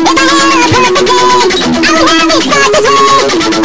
I'm the game, I'm having this way.